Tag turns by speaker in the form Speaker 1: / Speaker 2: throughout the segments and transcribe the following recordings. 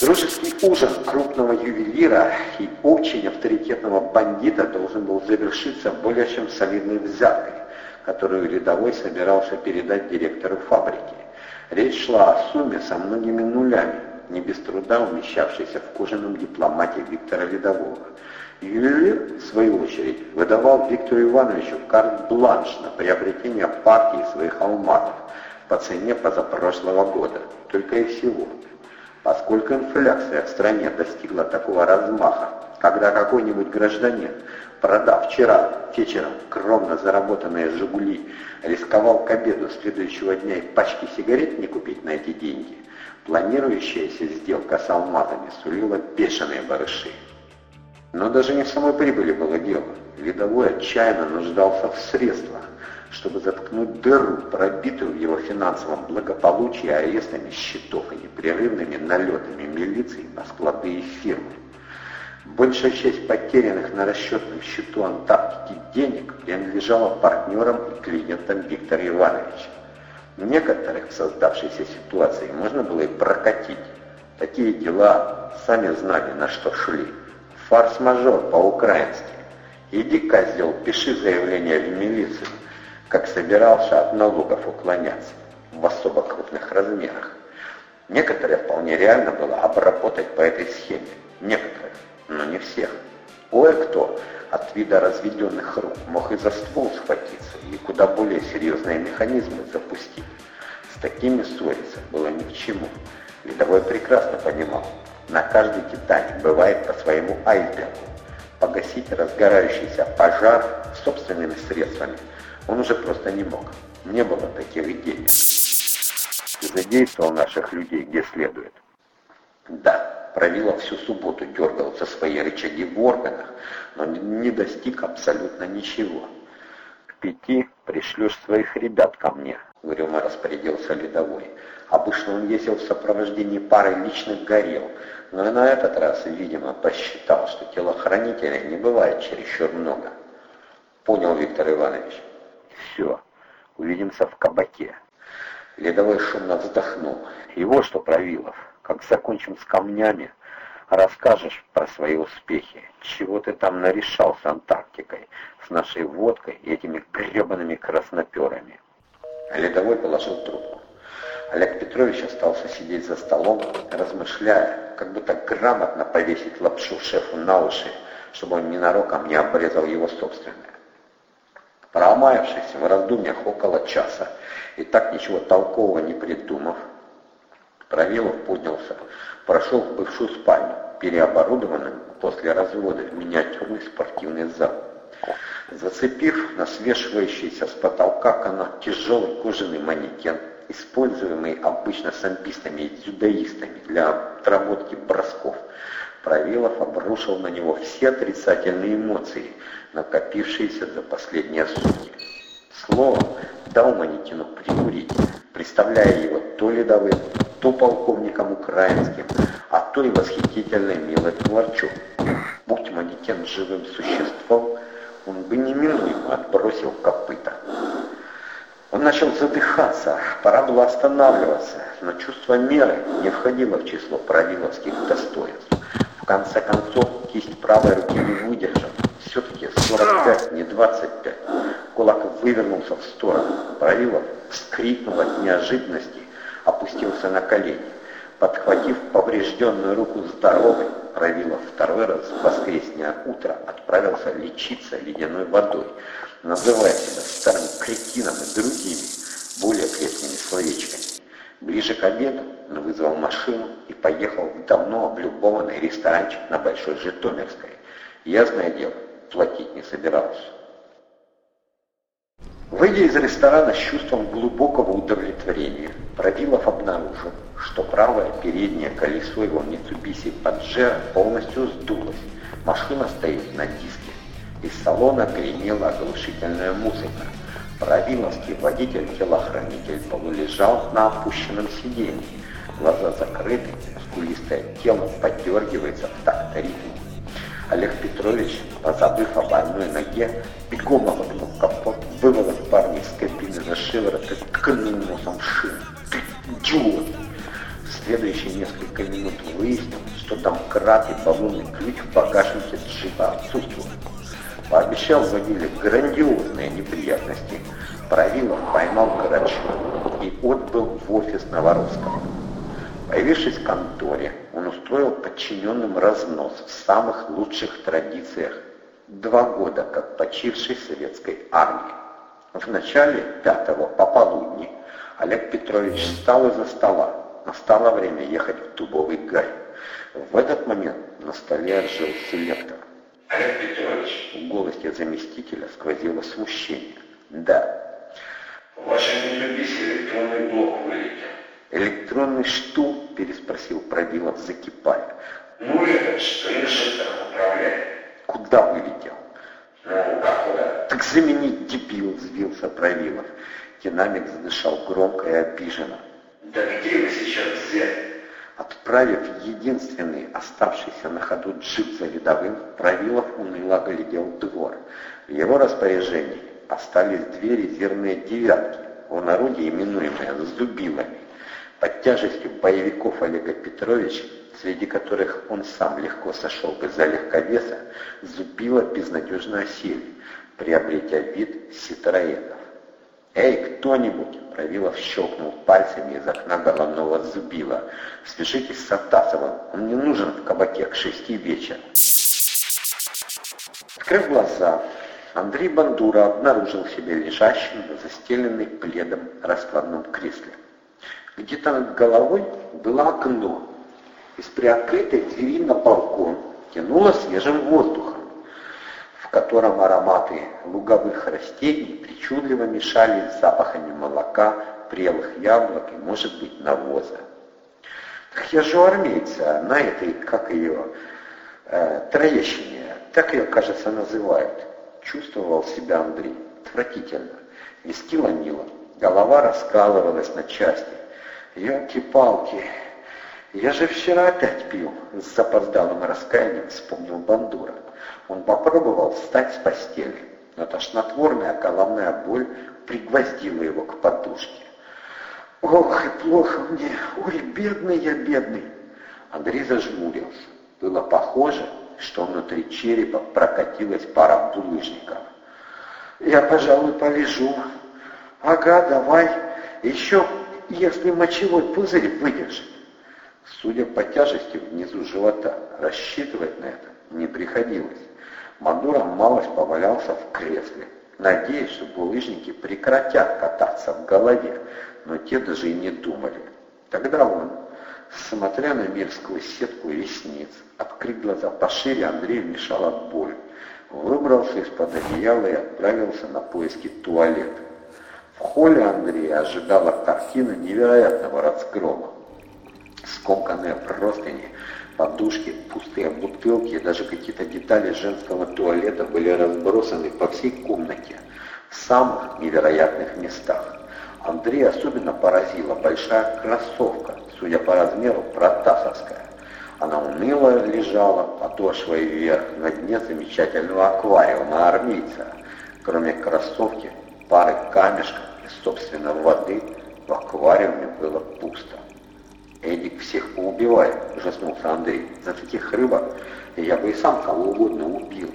Speaker 1: Дружеский ужин крупного ювелира и очень авторитетного бандита должен был завершиться более чем солидной взяткой, которую рядовой собирался передать директору фабрики. Речь шла о сумме со многими нулями, не без труда умещавшейся в кожаном дипломате Виктора Ледового. Ювелир, в свою очередь, выдавал Виктору Ивановичу карт-бланш на приобретение партии своих алмазов по цене позапрошлого года, только и всего. Поскольку инфляция в стране достигла такого размаха, когда какой-нибудь гражданин, продав вчера вечером кровно заработанные «Жигули», рисковал к обеду следующего дня и пачки сигарет не купить на эти деньги, планирующаяся сделка с алмазами сулила бешеные барыши. Но даже не в самой прибыли было дело. Видовой отчаянно нуждался в средствах, чтобы заткнуть дыру, пробитую в его финансовом благополучии арестами счетов и непрерывными налетами милиции на склады и фирмы. Большая часть потерянных на расчетном счету Антарктики денег принадлежала партнерам и клиентам Виктора Ивановича. Некоторых в создавшейся ситуации можно было и прокатить. Такие дела сами знали, на что шли. Форс-мажор по-украински. Иди, козел, пиши заявление в милицию как собирался от налогов уклоняться в особо крупных размерах. Некоторые вполне реально было обработать по этой схеме. Некоторых, но не всех. Кое-кто от вида разведенных рук мог и за ствол схватиться, и куда более серьезные механизмы запустить. С такими ссориться было ни к чему. Ледовой прекрасно понимал, на каждый Титаник бывает по своему айсбергу. Погасить разгорающийся пожар собственными средствами – он уже просто не мог. Не было таких денег. Задействовал наших людей где следует. Да, Провилов всю субботу дергал за свои рычаги в органах, но не достиг абсолютно ничего. К пяти пришлешь своих ребят ко мне, угрюмо распорядился Ледовой. Обычно он ездил в сопровождении пары личных горел, но и на этот раз, видимо, посчитал, что телохранителей не бывает чересчур много. Понял Виктор Иванович. Все, увидимся в кабаке. Ледовой шумно вздохнул. Его что, Провилов, как закончим с камнями, расскажешь про свои успехи. Чего ты там нарешал с Антарктикой, с нашей водкой и этими гребаными красноперами. Ледовой положил трубку. Олег Петрович остался сидеть за столом, размышляя, как бы так грамотно повесить лапшу шефу на уши, чтобы он ненароком не обрезал его собственное. Промаявшись в раздумьях около часа и так ничего толкового не придумав, Провилов поднялся, прошел в бывшую спальню, переоборудованную после развода в миниатюрный спортивный зал. Зацепив на свешивающийся с потолка канат тяжелый кожаный манекен, используемый обычно самбистами и дзюдоистами для отработки бросков, Провилов обрушил на него все отрицательные эмоции, накопившиеся за последние сутки. Словом, дал Манитину прикурить, представляя его то ледовым, то полковником украинским, а то и восхитительной Милой Творчук. Будь Манитен живым существом, он бы неминуемо отбросил копыта. Он начал задыхаться, пора было останавливаться, но чувство меры не входило в число правиловских достоинств. Конце концов, кисть правой руки не выдержала. Все-таки 45, не 25. Кулак вывернулся в сторону. Правилов, вскрикнув от неожиданности, опустился на колени. Подхватив поврежденную руку здоровой, Правилов второй раз в воскреснее утро отправился лечиться ледяной водой, называя себя старым кретином и другими, более крепкими словечками. Ближе к обеду он вызвал машину и поехал в давно облюбованный ресторанчик на Большой Житомирской. Ясное дело, платить не собирался. Выйдя из ресторана с чувством глубокого удовлетворения, Провилов обнаружил, что правое переднее колесо его Mitsubishi Pajero полностью сдулось. Машина стоит на диске. Из салона гремела оглушительная музыка. Правиловский водитель-телохранитель полулежал на опущенном сиденье. Глаза закрыты, скулистое тело подергивается в такт ритма. Олег Петрович, позабыв об одной ноге, бегом обогнул капот, выволок парня из кабины за шиворот и ткнул носом в шину. «Ты идиот!» следующие несколько минут выяснил, что домкрат и баллонный ключ в багажнике джипа отсутствуют. Пообещал водителю грандиозные неприятности. Правилов поймал Карачу и отбыл в офис Новоросского. Появившись в конторе, он устроил подчиненным разнос в самых лучших традициях. Два года как почившей советской армии. В начале пятого пополудни Олег Петрович встал из-за стола. Настало время ехать в Дубовый гай. В этот момент на столе отжил селектор.
Speaker 2: Олег Петрович.
Speaker 1: В голосе заместителя сквозило смущение. Да.
Speaker 2: В вашем видеописи электронный блок вылетел.
Speaker 1: Электронный что? Переспросил Пробилов, закипая.
Speaker 2: Ну этот, что инжектором управляет.
Speaker 1: Куда вылетел?
Speaker 2: Ну, как куда?
Speaker 1: Так заменить дебил, взвился Правилов. Динамик задышал громко и обиженно.
Speaker 2: Да где вы сейчас взяли?
Speaker 1: Отправив единственный оставшийся на ходу джип за рядовым, Правилов уныло глядел двор. В его распоряжении остались две резервные девятки, в народе именуемые «зубилами». Под тяжестью боевиков Олега Петровича, среди которых он сам легко сошел бы за легковеса, зубила безнадежно осели, приобретя вид ситроедов. «Эй, кто-нибудь!» — Правилов щелкнул пальцами из окна головного зубила. «Свяжитесь с Атасовым, он не нужен в кабаке к шести вечера». Открыв глаза, Андрей Бандура обнаружил себя лежащим на застеленной пледом раскладном кресле. Где-то над головой было окно. Из приоткрытой двери на балкон тянуло свежим воздухом в котором ароматы луговых растений причудливо мешались с запахами молока, прелых яблок и, может быть, навоза. Так я же армейца, на этой, как ее, э, Троещине, так ее, кажется, называют. Чувствовал себя Андрей. Отвратительно. Виски ломило, голова раскалывалась на части. Елки-палки, я же вчера опять пил, с запоздалым раскаянием вспомнил Бандура. Он попробовал встать с постели, но тошнотворная головная боль пригвоздила его к подушке. «Ох, и плохо мне! Ой, бедный я, бедный!» Андрей зажмурился. Было похоже, что внутри черепа прокатилась пара булыжников. «Я, пожалуй, полежу. Ага, давай. Еще, если мочевой пузырь выдержит». Судя по тяжести внизу живота, рассчитывать на это не приходилось. Мандура малость повалялся в кресле, надеясь, что булыжники прекратят кататься в голове, но те даже и не думали. Тогда он, смотря на мир сквозь сетку ресниц, открыть глаза пошире, Андрею мешала боль. Выбрался из-под одеяла и отправился на поиски туалета. В холле Андрея ожидала картина невероятного разгрома. Скомканные простыни подушки, пустые бутылки даже какие-то детали женского туалета были разбросаны по всей комнате в самых невероятных местах. Андрей особенно поразила большая кроссовка, судя по размеру, протасовская. Она уныло лежала подошвой вверх на дне замечательного аквариума армейца. Кроме кроссовки, пары камешков и, собственно, воды в аквариуме было пусто. Эдик всех поубивает, ужаснулся Андрей. За таких рыбок я бы и сам кого угодно убил.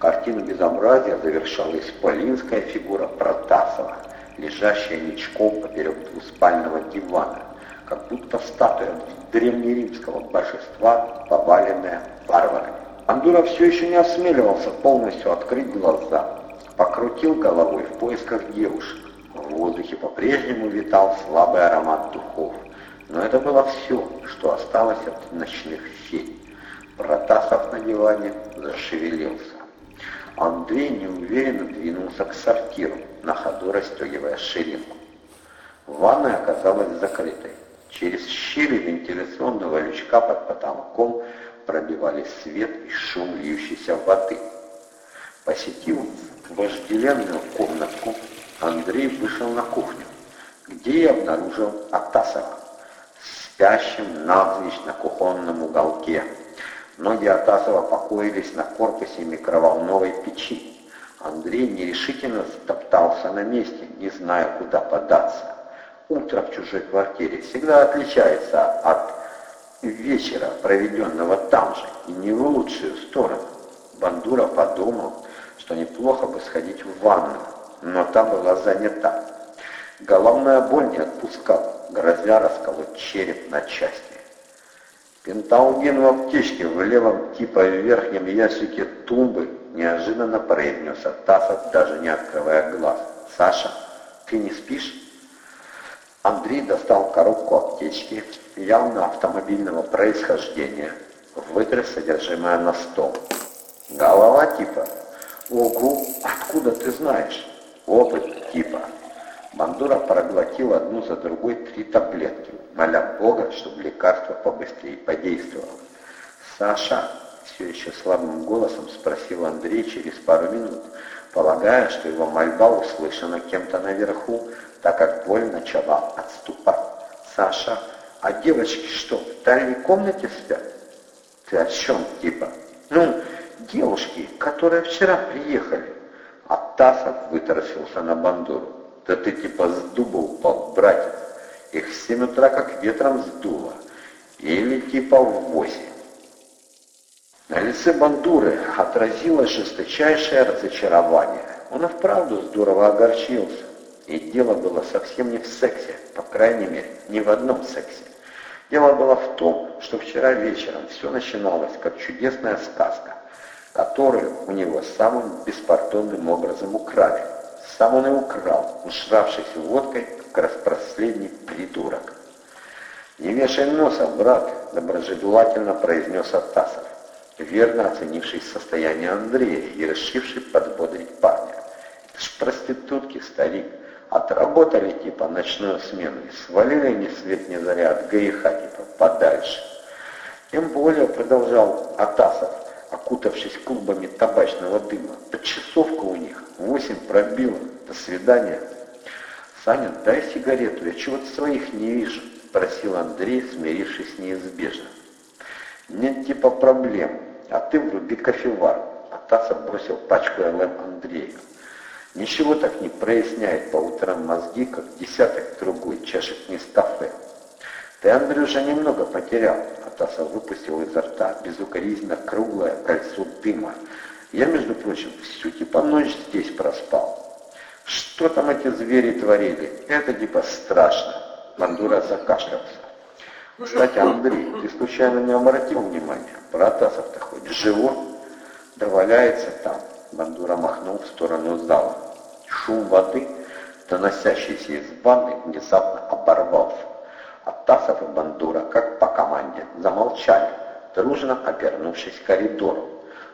Speaker 1: Картину безобразия завершала исполинская фигура Протасова, лежащая ничком поперек двуспального дивана, как будто статуя древнеримского божества, поваленная варварами. Андура все еще не осмеливался полностью открыть глаза, покрутил головой в поисках девушек. В воздухе по-прежнему витал слабый аромат духов. Но это было все, что осталось от ночных фей. Протасов на диване зашевелился. Андрей неуверенно двинулся к сортиру, на ходу расстегивая ширинку. Ванная оказалась закрытой. Через щели вентиляционного лючка под потолком пробивались свет и шум льющейся воды. Посетив вожделенную комнатку, Андрей вышел на кухню, где и обнаружил Атасова спящим навзничь на кухонном уголке. Ноги Атасова покоились на корпусе микроволновой печи. Андрей нерешительно стоптался на месте, не зная, куда податься. Утро в чужой квартире всегда отличается от вечера, проведенного там же, и не в лучшую сторону. Бандура подумал, что неплохо бы сходить в ванну, но та была занята. Головная боль не отпускала, грозя расколоть череп на части. Пенталгин в аптечке в левом типа верхнем ящике тумбы неожиданно произнес Атасов, даже не открывая глаз. «Саша, ты не спишь?» Андрей достал коробку аптечки, явно автомобильного происхождения, вытряс содержимое на стол. «Голова типа?» «Ого, откуда ты знаешь?» «Опыт типа». Бандура проглотил одну за другой три таблетки, моля Бога, чтобы лекарство побыстрее подействовало. «Саша!» — все еще слабым голосом спросил Андрей через пару минут, полагая, что его мольба услышана кем-то наверху, так как боль начала отступать. «Саша, а девочки что, в дальней комнате спят?» «Ты о чем, типа?» «Ну, девушки, которые вчера приехали». А Тасов вытаращился на бандуру. Да ты типа с дуба упал, братец. Их в семь утра как ветром сдуло. Или типа в восемь. На лице Бандуры отразилось жесточайшее разочарование. Он и вправду здорово огорчился. И дело было совсем не в сексе, по крайней мере, не в одном сексе. Дело было в том, что вчера вечером все начиналось как чудесная сказка, которую у него самым беспардонным образом украли. Сам он и украл, ушравшись водкой, как распроследний придурок. «Не вешай носа, брат!» — доброжелательно произнес Атасов, верно оценивший состояние Андрея и решивший подбодрить парня. «Это ж проститутки, старик, отработали типа ночную смену и свалили ни свет ни заря от ГИХа типа подальше». Тем более, продолжал Атасов, окутавшись клубами табачного дыма, подчасовка у них Восемь пробило. До свидания. Саня, дай сигарету, я чего-то своих не вижу, просил Андрей, смирившись с неизбежным. Нет типа проблем, а ты вруби кофевар. А Тасов бросил пачку ЛМ Андрею. Ничего так не проясняет по утрам мозги, как десяток другой чашек Нестафе. Ты, Андрюша, немного потерял. Атасов выпустил изо рта безукоризненно круглое кольцо дыма, я, между прочим, всю типа ночь здесь проспал. Что там эти звери творили? Это типа страшно. Мандура закашлялся. Кстати, Андрей, ты случайно не обратил внимания? Протасов-то хоть живой? Да валяется там. Бандура махнул в сторону зала. Шум воды, доносящийся из ванны, внезапно оборвался. Тасов и Бандура, как по команде, замолчали, дружно обернувшись к коридору.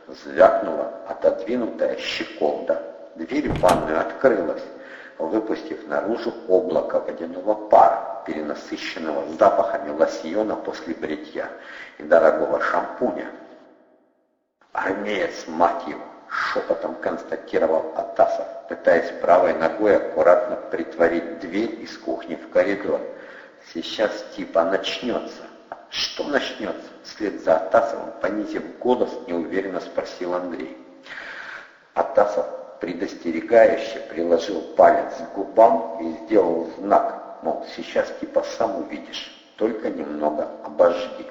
Speaker 1: Звякнула отодвинутая щеколда. Дверь в ванную открылась, выпустив наружу облако водяного пара, перенасыщенного запахами лосьона после бритья и дорогого шампуня. «Армеец, мать его!» — шепотом констатировал Атасов, пытаясь правой ногой аккуратно притворить дверь из кухни в коридор. «Сейчас типа начнется». «Что начнется?» Вслед за Атасовым, понизив голос, неуверенно спросил Андрей. Атасов предостерегающе приложил палец к губам и сделал знак, мол, сейчас типа сам увидишь, только немного обожди.